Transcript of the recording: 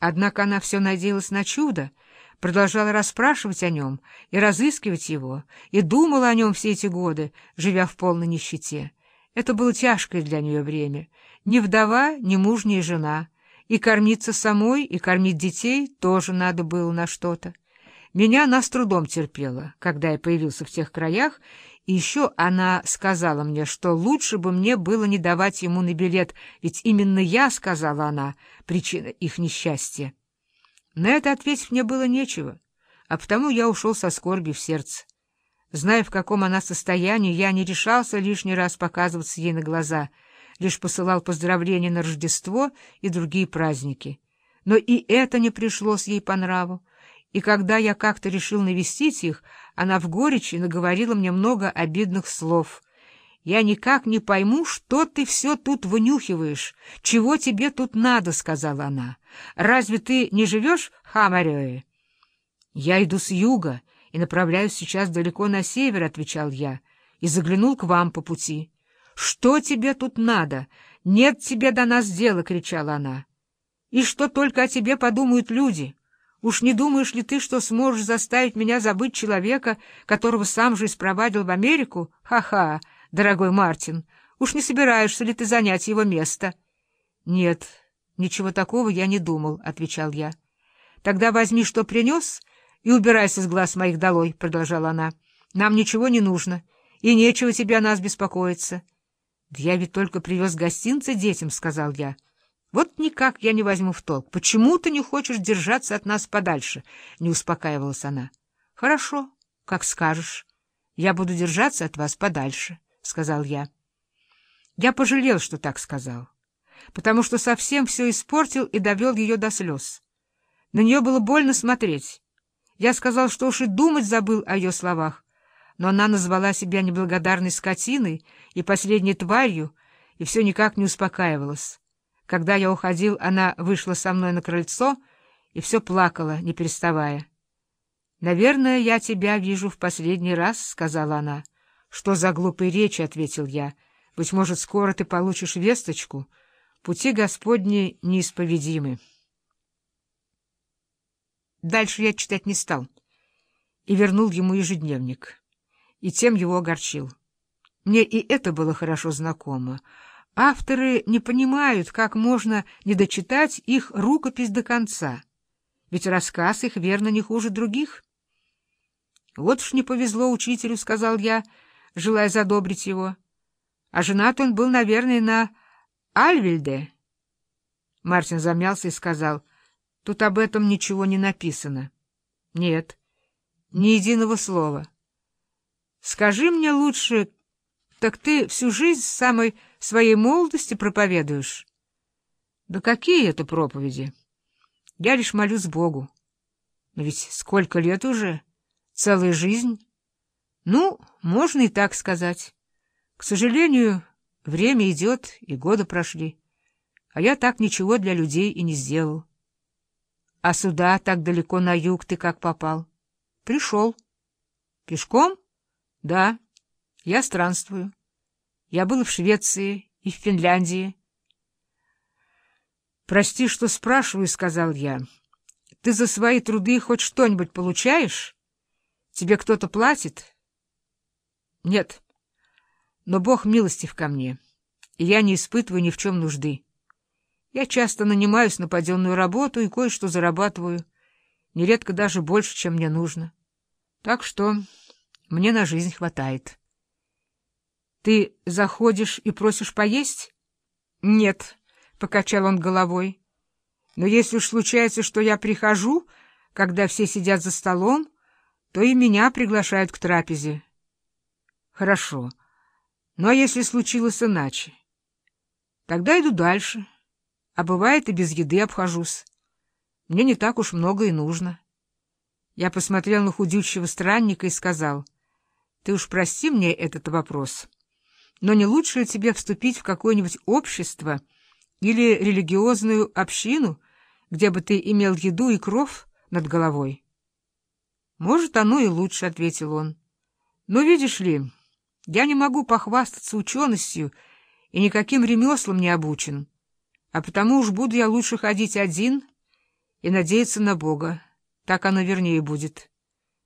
Однако она все надеялась на чудо, продолжала расспрашивать о нем и разыскивать его, и думала о нем все эти годы, живя в полной нищете. Это было тяжкое для нее время. Ни вдова, ни мужняя жена. И кормиться самой, и кормить детей тоже надо было на что-то. Меня она с трудом терпела, когда я появился в тех краях, и еще она сказала мне, что лучше бы мне было не давать ему на билет, ведь именно я, сказала она, причина их несчастья. На это ответить мне было нечего, а потому я ушел со скорби в сердце. Зная, в каком она состоянии, я не решался лишний раз показываться ей на глаза, лишь посылал поздравления на Рождество и другие праздники. Но и это не пришлось ей по нраву, и когда я как-то решил навестить их, она в горечи наговорила мне много обидных слов. «Я никак не пойму, что ты все тут вынюхиваешь, чего тебе тут надо», — сказала она. «Разве ты не живешь в Хамарёе?» «Я иду с юга и направляюсь сейчас далеко на север», — отвечал я, и заглянул к вам по пути. «Что тебе тут надо? Нет тебе до нас дела!» — кричала она. «И что только о тебе подумают люди?» Уж не думаешь ли ты, что сможешь заставить меня забыть человека, которого сам же испровадил в Америку? Ха-ха, дорогой Мартин, уж не собираешься ли ты занять его место? — Нет, ничего такого я не думал, — отвечал я. — Тогда возьми, что принес, и убирайся с глаз моих долой, — продолжала она. — Нам ничего не нужно, и нечего тебе о нас беспокоиться. — Да я ведь только привез гостинцы детям, — сказал я. — вот никак я не возьму в толк. Почему ты не хочешь держаться от нас подальше? Не успокаивалась она. Хорошо, как скажешь. Я буду держаться от вас подальше, сказал я. Я пожалел, что так сказал, потому что совсем все испортил и довел ее до слез. На нее было больно смотреть. Я сказал, что уж и думать забыл о ее словах, но она назвала себя неблагодарной скотиной и последней тварью, и все никак не успокаивалась. Когда я уходил, она вышла со мной на крыльцо и все плакала, не переставая. — Наверное, я тебя вижу в последний раз, — сказала она. — Что за глупые речи, — ответил я. — Быть может, скоро ты получишь весточку. Пути Господни неисповедимы. Дальше я читать не стал и вернул ему ежедневник, и тем его огорчил. Мне и это было хорошо знакомо — Авторы не понимают, как можно не дочитать их рукопись до конца, ведь рассказ их верно не хуже других. «Вот уж не повезло учителю», — сказал я, желая задобрить его. «А женат он был, наверное, на Альвильде». Мартин замялся и сказал, «Тут об этом ничего не написано». «Нет, ни единого слова». «Скажи мне лучше, так ты всю жизнь с самой своей молодости проповедуешь? Да какие это проповеди? Я лишь молюсь Богу. Но ведь сколько лет уже? Целая жизнь? Ну, можно и так сказать. К сожалению, время идет, и годы прошли. А я так ничего для людей и не сделал. А сюда, так далеко на юг, ты как попал? Пришел. Пешком? Да. Я странствую. Я был в Швеции и в Финляндии. «Прости, что спрашиваю», — сказал я. «Ты за свои труды хоть что-нибудь получаешь? Тебе кто-то платит?» «Нет, но Бог милостив ко мне, и я не испытываю ни в чем нужды. Я часто нанимаюсь на паденную работу и кое-что зарабатываю, нередко даже больше, чем мне нужно. Так что мне на жизнь хватает». Ты заходишь и просишь поесть? — Нет, — покачал он головой. — Но если уж случается, что я прихожу, когда все сидят за столом, то и меня приглашают к трапезе. — Хорошо. Ну а если случилось иначе? Тогда иду дальше. А бывает, и без еды обхожусь. Мне не так уж много и нужно. Я посмотрел на худющего странника и сказал, — Ты уж прости мне этот вопрос. — но не лучше ли тебе вступить в какое-нибудь общество или религиозную общину, где бы ты имел еду и кров над головой? — Может, оно и лучше, — ответил он. — Но, видишь ли, я не могу похвастаться ученостью и никаким ремеслом не обучен, а потому уж буду я лучше ходить один и надеяться на Бога. Так оно вернее будет.